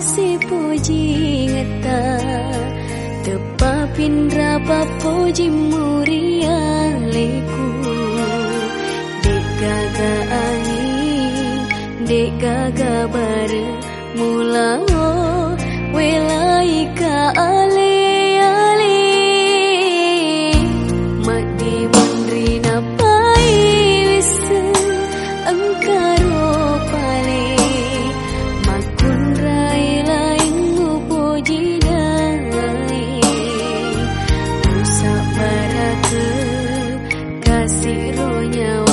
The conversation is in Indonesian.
si puji ngeta tepa pindra puji murialeku dek dekaga angin dekaga bare mula birunya